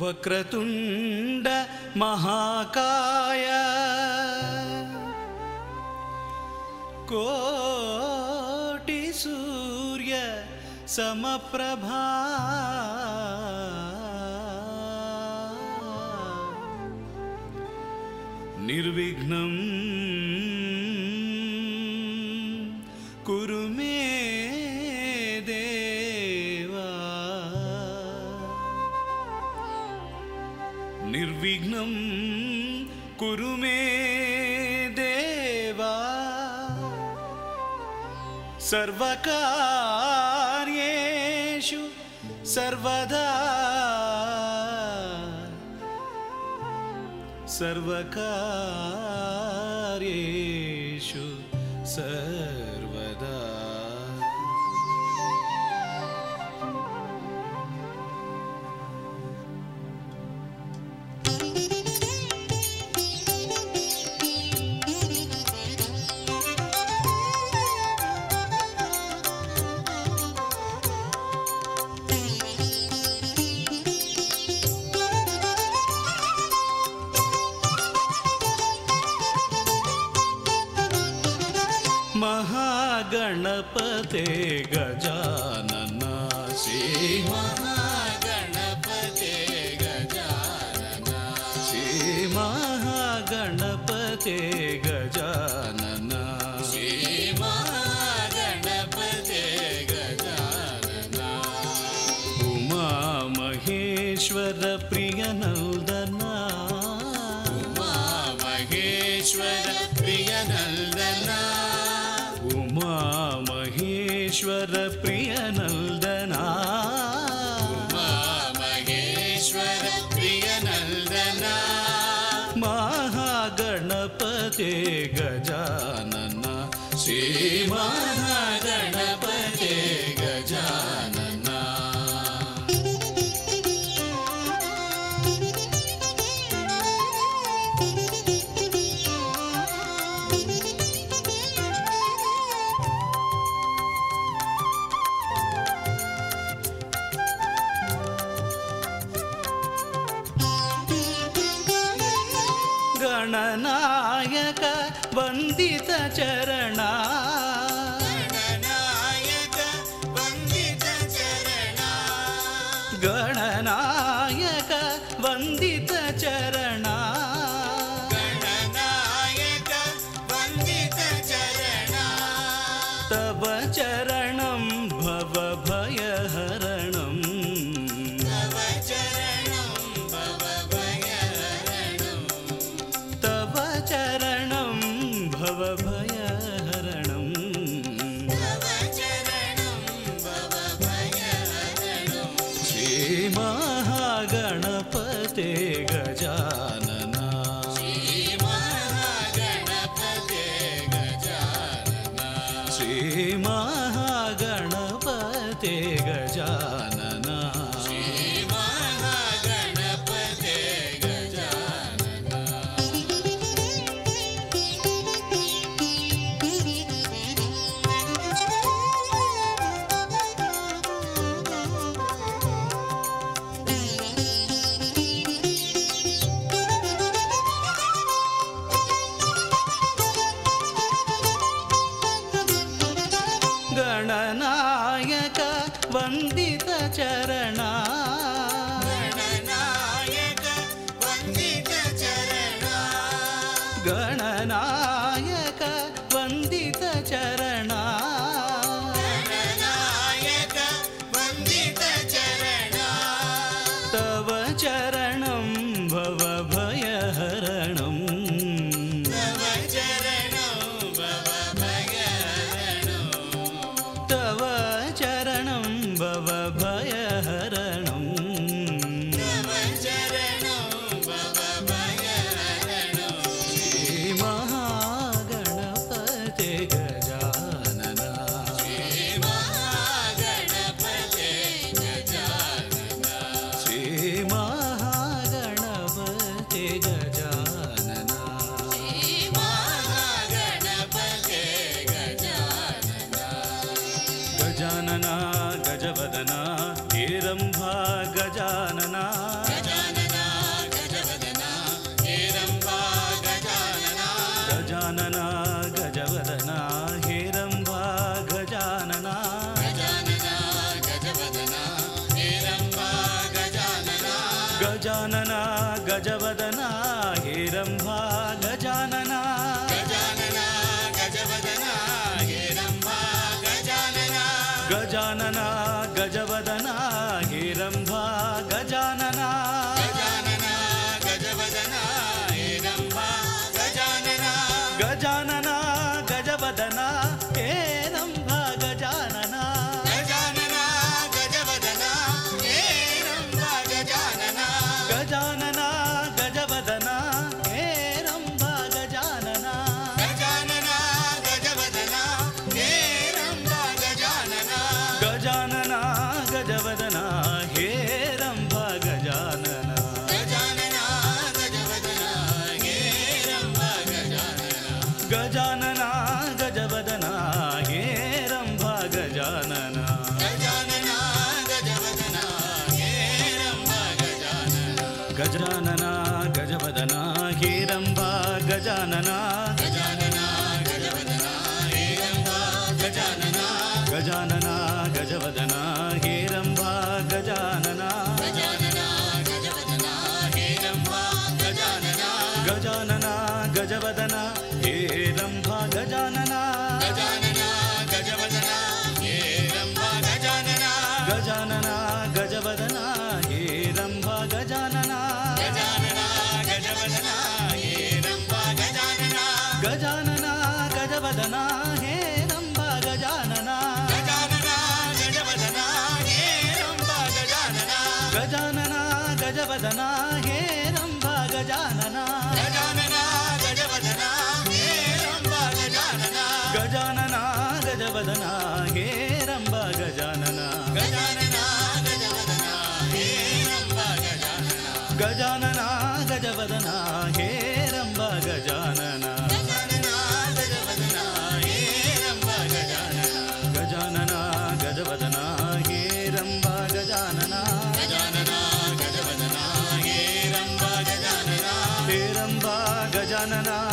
वक्रतुण्ड महाकाय। कोटिसूर्य समप्रभा। निर्विघ्नं निर्विघ्नं कुरु मे देवा। सर्वकार्येषु सर्वदा सर्वकार्येषु सर्वदा महागणपते Gajanan Shri महागणपते Gajanan Shri महागणपते Gajanan श्रीमहागणपते Gajanan Uma Maheshwar प्रियनन्दना महागणपते Gananayak वन्दितचरणा Gananayak वन्दितचरणा Gananayak वन्दितचरणा Gajanana Gananayak Gajanana गजवदना हेरम्भा Gajanana. Gajanana गजवदना Heramba Gajanana Gajanana गजवदना na na na.